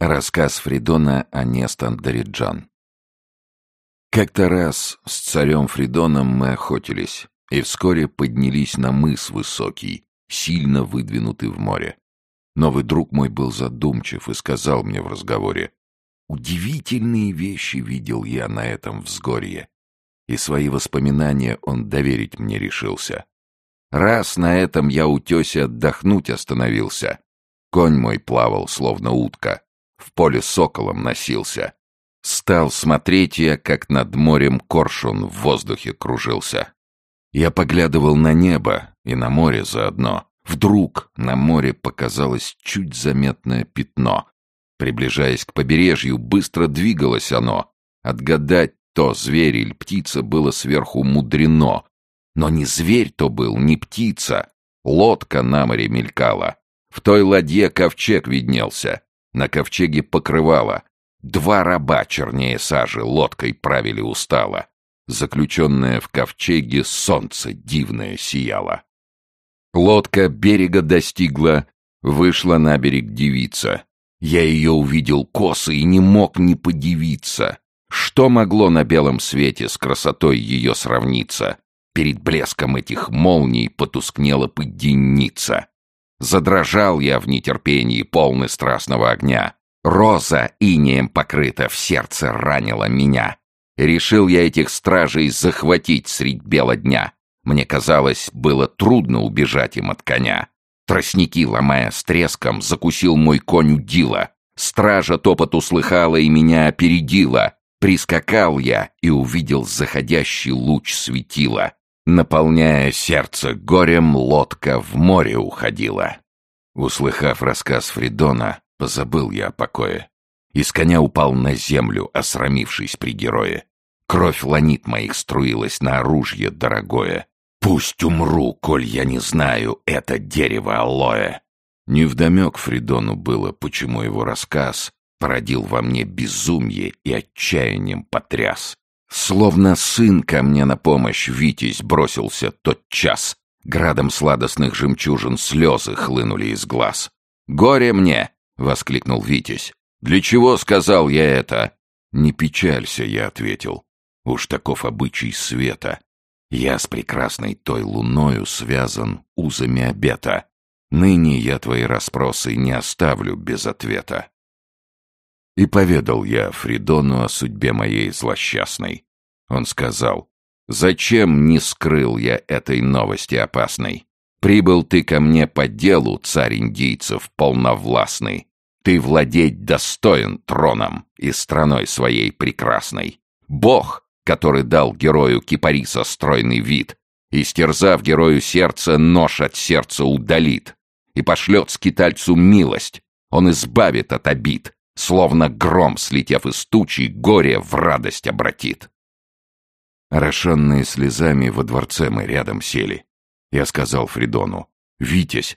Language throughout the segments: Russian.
Рассказ Фридона о Нестан Дариджан. Как-то раз с царем Фридоном мы охотились, и вскоре поднялись на мыс высокий, сильно выдвинутый в море. Новый друг мой был задумчив и сказал мне в разговоре, «Удивительные вещи видел я на этом взгорье, и свои воспоминания он доверить мне решился. Раз на этом я утесе отдохнуть остановился. Конь мой плавал, словно утка, в поле соколом носился. Стал смотреть я, как над морем коршун в воздухе кружился. Я поглядывал на небо и на море заодно. Вдруг на море показалось чуть заметное пятно. Приближаясь к побережью, быстро двигалось оно. Отгадать, то зверь или птица было сверху мудрено. Но не зверь то был, не птица. Лодка на море мелькала. В той ладье ковчег виднелся. На ковчеге покрывало. Два раба чернее сажи лодкой правили устало. Заключенное в ковчеге солнце дивное сияло. Лодка берега достигла, вышла на берег девица. Я ее увидел косо и не мог не подивиться. Что могло на белом свете с красотой ее сравниться? Перед блеском этих молний потускнела подденница. Задрожал я в нетерпении, полный страстного огня. Роза инеем покрыта, в сердце ранила меня. Решил я этих стражей захватить средь бела дня. Мне казалось, было трудно убежать им от коня. Тростники, ломая с треском, закусил мой конь удила. Стража топот услыхала и меня опередила. Прискакал я и увидел заходящий луч светила. Наполняя сердце горем, лодка в море уходила. Услыхав рассказ Фридона, позабыл я о покое. Из коня упал на землю, осрамившись при герое. Кровь ланит моих струилась на оружие дорогое. Пусть умру, коль я не знаю это дерево алоэ. Невдомек Фридону было, почему его рассказ породил во мне безумие и отчаянием потряс. Словно сын ко мне на помощь Витязь бросился тот час. Градом сладостных жемчужин слезы хлынули из глаз. «Горе мне!» — воскликнул Витязь. «Для чего сказал я это?» «Не печалься», — я ответил. «Уж таков обычай света. Я с прекрасной той луною связан узами обета. Ныне я твои расспросы не оставлю без ответа». И поведал я Фридону о судьбе моей злосчастной. Он сказал, «Зачем не скрыл я этой новости опасной? Прибыл ты ко мне по делу, царь индийцев, полновластный. Ты владеть достоин троном и страной своей прекрасной. Бог, который дал герою кипариса стройный вид, истерзав герою сердце, нож от сердца удалит и пошлет скитальцу милость, он избавит от обид, Словно гром, слетев из тучи, горе в радость обратит. Орошенные слезами во дворце мы рядом сели. Я сказал Фридону, «Витязь,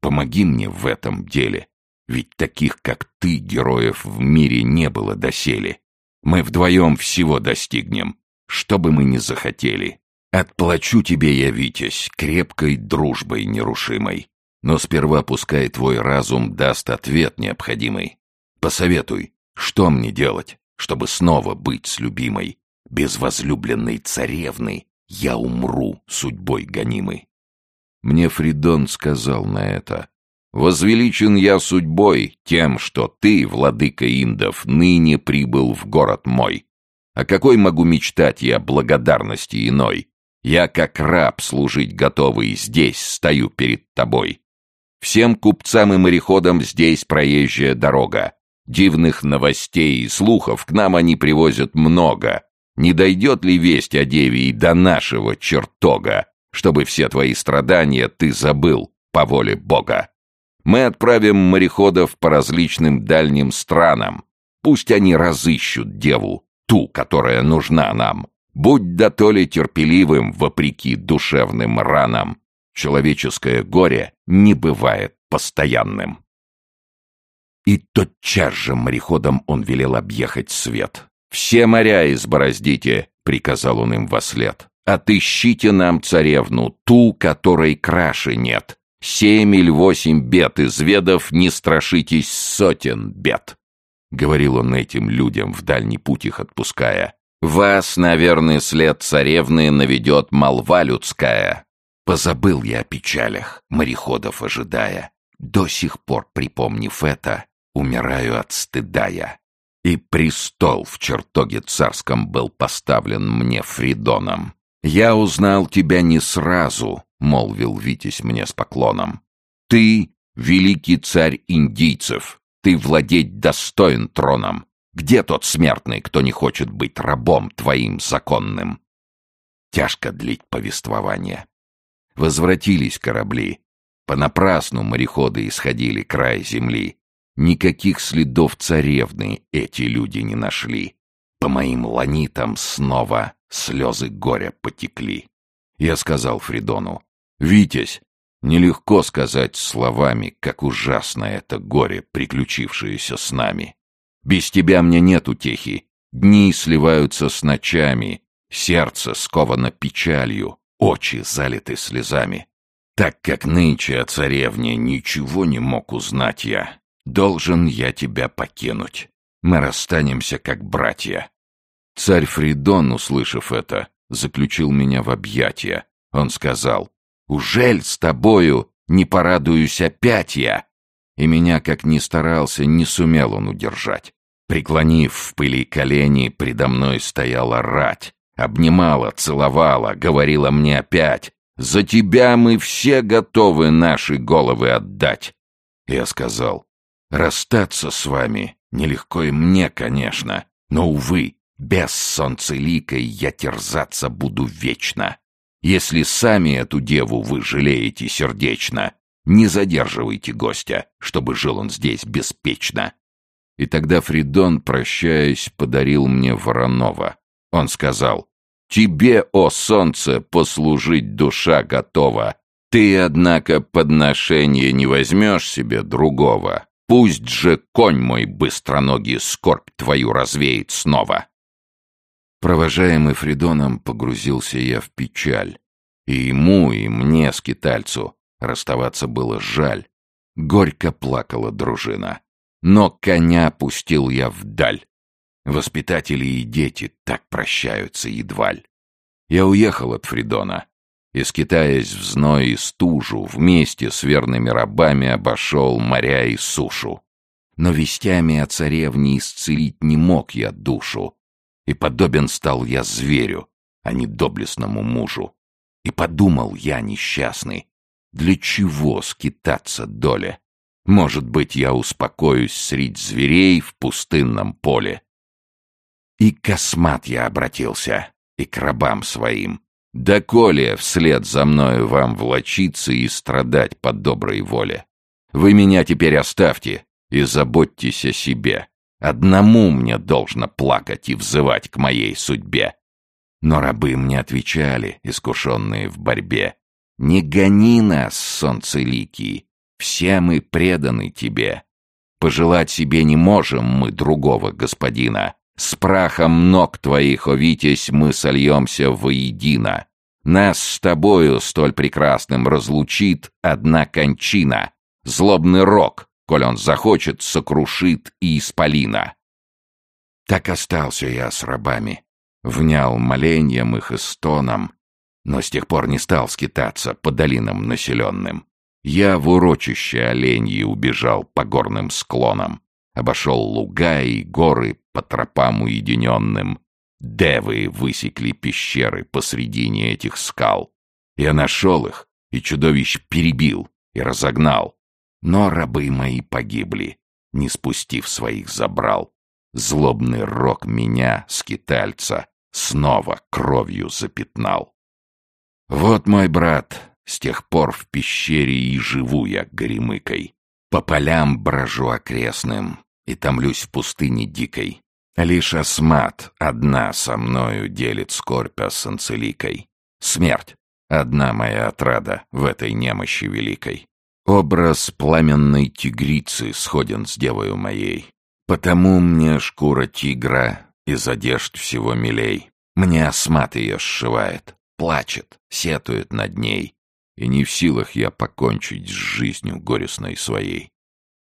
помоги мне в этом деле, ведь таких, как ты, героев в мире не было доселе. Мы вдвоем всего достигнем, что бы мы ни захотели. Отплачу тебе я, Витязь, крепкой дружбой нерушимой. Но сперва пускай твой разум даст ответ необходимый. Посоветуй, что мне делать, чтобы снова быть с любимой? Без возлюбленной царевны я умру судьбой гонимой. Мне Фридон сказал на это. «Возвеличен я судьбой тем, что ты, владыка индов, ныне прибыл в город мой. А какой могу мечтать я благодарности иной? Я, как раб, служить готовый, здесь стою перед тобой. Всем купцам и мореходам здесь проезжая дорога. Дивных новостей и слухов к нам они привозят много. Не дойдет ли весть о деве и до нашего чертога, чтобы все твои страдания ты забыл по воле Бога? Мы отправим мореходов по различным дальним странам. Пусть они разыщут деву, ту, которая нужна нам. Будь да то ли терпеливым, вопреки душевным ранам. Человеческое горе не бывает постоянным. И тотчас же мореходом он велел объехать свет. «Все моря избороздите!» — приказал он им вослед. «Отыщите нам царевну, ту, которой краши нет. Семь или восемь бед изведав, не страшитесь сотен бед. говорил он этим людям, в дальний путь их отпуская. «Вас, наверное, след царевны наведет молва людская». Позабыл я о печалях, мореходов ожидая. До сих пор, припомнив это, умираю от стыда я. И престол в чертоге царском был поставлен мне Фридоном. «Я узнал тебя не сразу», — молвил Витязь мне с поклоном. «Ты — великий царь индийцев, ты владеть достоин троном. Где тот смертный, кто не хочет быть рабом твоим законным?» Тяжко длить повествование. Возвратились корабли. Понапрасну мореходы исходили край земли. Никаких следов царевны эти люди не нашли. По моим ланитам снова слезы горя потекли. Я сказал Фридону, «Витязь, нелегко сказать словами, как ужасно это горе, приключившееся с нами. Без тебя мне нет утехи, дни сливаются с ночами, сердце сковано печалью, очи залиты слезами. Так как нынче о царевне ничего не мог узнать я, Должен я тебя покинуть. Мы расстанемся как братья. Царь Фридон, услышав это, заключил меня в объятия. Он сказал, «Ужель с тобою не порадуюсь опять я?» И меня, как ни старался, не сумел он удержать. Преклонив в пыли колени, предо мной стояла рать, обнимала, целовала, говорила мне опять, «За тебя мы все готовы наши головы отдать». Я сказал, Расстаться с вами нелегко и мне, конечно, но, увы, без солнцеликой я терзаться буду вечно. Если сами эту деву вы жалеете сердечно, не задерживайте гостя, чтобы жил он здесь беспечно. И тогда Фридон, прощаясь, подарил мне Воронова. Он сказал, «Тебе, о солнце, послужить душа готова. Ты, однако, подношение не возьмешь себе другого. Пусть же конь мой быстроногий скорбь твою развеет снова. Провожаемый Фридоном погрузился я в печаль. И ему, и мне, скитальцу, расставаться было жаль. Горько плакала дружина. Но коня пустил я вдаль. Воспитатели и дети так прощаются едва ль. Я уехал от Фридона, и, скитаясь в зной и стужу, вместе с верными рабами обошел моря и сушу. Но вестями о царевне исцелить не мог я душу, и подобен стал я зверю, а не доблестному мужу. И подумал я, несчастный, для чего скитаться доле? Может быть, я успокоюсь средь зверей в пустынном поле. И космат я обратился, и к рабам своим, Доколе вслед за мною вам влочиться и страдать по доброй воле? Вы меня теперь оставьте и заботьтесь о себе. Одному мне должно плакать и взывать к моей судьбе. Но рабы мне отвечали, искушенные в борьбе. Не гони нас, солнцеликий, все мы преданы тебе. Пожелать себе не можем мы другого господина, с прахом ног твоих, о Витязь, мы сольемся воедино. Нас с тобою столь прекрасным разлучит одна кончина. Злобный рок, коль он захочет, сокрушит и исполина. Так остался я с рабами, внял моленьем их и стоном, но с тех пор не стал скитаться по долинам населенным. Я в урочище оленьи убежал по горным склонам, обошел луга и горы по тропам уединенным. Девы высекли пещеры посредине этих скал. Я нашел их, и чудовищ перебил и разогнал. Но рабы мои погибли, не спустив своих забрал. Злобный рок меня, скитальца, снова кровью запятнал. Вот мой брат, с тех пор в пещере и живу я горемыкой. По полям брожу окрестным и томлюсь в пустыне дикой. Лишь Асмат одна со мною делит скорбь о Санцеликой. Смерть — одна моя отрада в этой немощи великой. Образ пламенной тигрицы сходен с девою моей. Потому мне шкура тигра из одежд всего милей. Мне Асмат ее сшивает, плачет, сетует над ней. И не в силах я покончить с жизнью горестной своей.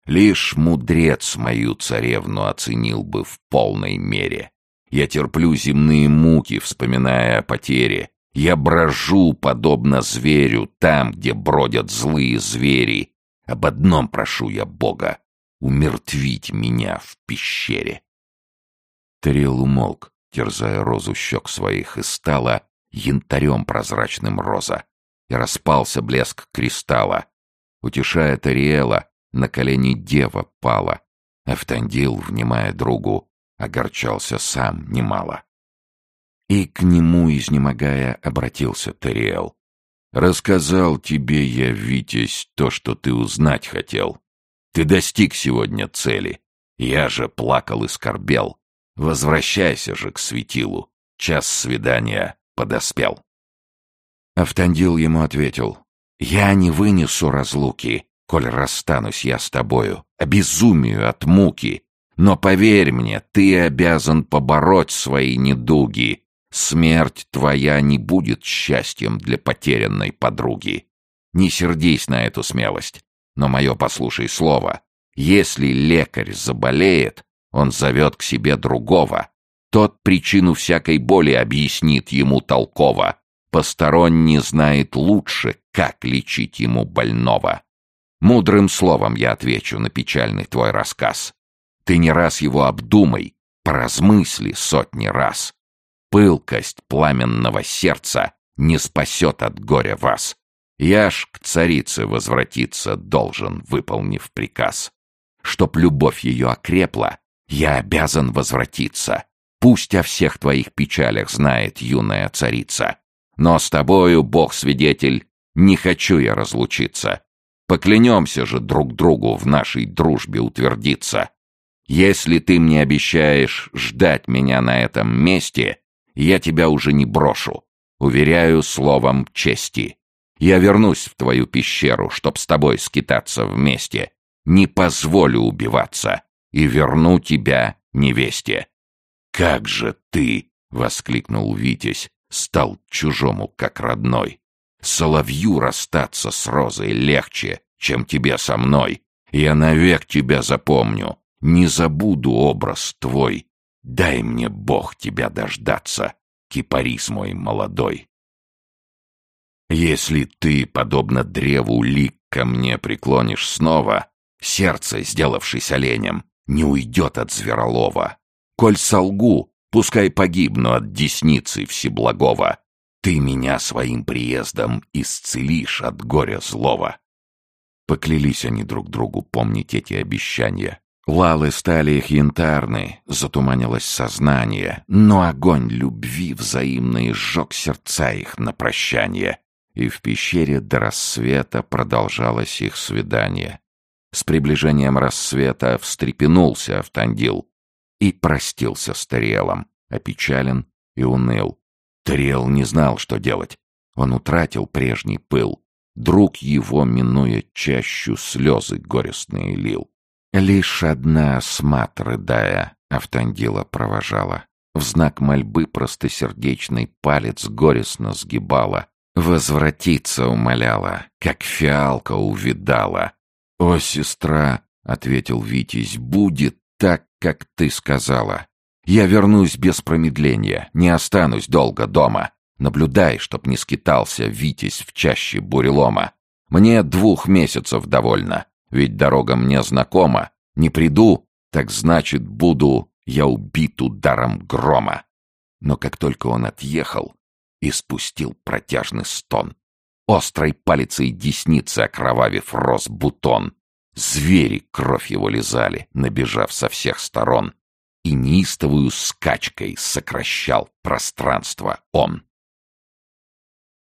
Лишь мудрец мою царевну оценил бы в полной мере. Я терплю земные муки, вспоминая о потере. Я брожу, подобно зверю, там, где бродят злые звери. Об одном прошу я Бога — умертвить меня в пещере. Тарел умолк, терзая розу щек своих, и стала янтарем прозрачным роза, и распался блеск кристалла. Утешая Тариэла, на колени дева пала. Эфтандил, внимая другу, огорчался сам немало. И к нему, изнемогая, обратился Тариэл. «Рассказал тебе я, Витязь, то, что ты узнать хотел. Ты достиг сегодня цели. Я же плакал и скорбел. Возвращайся же к светилу. Час свидания подоспел». Автандил ему ответил. «Я не вынесу разлуки, коль расстанусь я с тобою, обезумию от муки. Но поверь мне, ты обязан побороть свои недуги. Смерть твоя не будет счастьем для потерянной подруги. Не сердись на эту смелость, но мое послушай слово. Если лекарь заболеет, он зовет к себе другого. Тот причину всякой боли объяснит ему толково. Посторонний знает лучше, как лечить ему больного. Мудрым словом я отвечу на печальный твой рассказ. Ты не раз его обдумай, поразмысли сотни раз. Пылкость пламенного сердца не спасет от горя вас. Я ж к царице возвратиться должен, выполнив приказ. Чтоб любовь ее окрепла, я обязан возвратиться. Пусть о всех твоих печалях знает юная царица. Но с тобою, бог-свидетель, не хочу я разлучиться. Поклянемся же друг другу в нашей дружбе утвердиться. Если ты мне обещаешь ждать меня на этом месте, я тебя уже не брошу. Уверяю словом чести. Я вернусь в твою пещеру, чтоб с тобой скитаться вместе. Не позволю убиваться и верну тебя невесте. «Как же ты!» — воскликнул Витязь. «Стал чужому, как родной. Соловью расстаться с Розой легче, чем тебе со мной. Я навек тебя запомню, не забуду образ твой. Дай мне, Бог, тебя дождаться, кипарис мой молодой. Если ты, подобно древу лик, ко мне преклонишь снова, сердце, сделавшись оленем, не уйдет от зверолова. Коль солгу, пускай погибну от десницы всеблагого. Ты меня своим приездом исцелишь от горя злого. Поклялись они друг другу помнить эти обещания. Лалы стали их янтарны, затуманилось сознание, но огонь любви взаимный сжег сердца их на прощание, и в пещере до рассвета продолжалось их свидание. С приближением рассвета встрепенулся Автандил и простился с Тариэлом, опечален и уныл. Тариэл не знал, что делать. Он утратил прежний пыл. Друг его, минуя чащу, слезы горестные лил. Лишь одна смат, рыдая, Автандила провожала. В знак мольбы простосердечный палец горестно сгибала. Возвратиться умоляла, как фиалка увидала. «О, сестра!» — ответил Витязь, — «будет так, как ты сказала. Я вернусь без промедления, не останусь долго дома. Наблюдай, чтоб не скитался Витязь в чаще бурелома. Мне двух месяцев довольно. Ведь дорога мне знакома. Не приду, так значит, буду я убит ударом грома. Но как только он отъехал, испустил протяжный стон. Острой палицей десницы окровавив рос бутон. Звери кровь его лизали, набежав со всех сторон. И неистовую скачкой сокращал пространство он.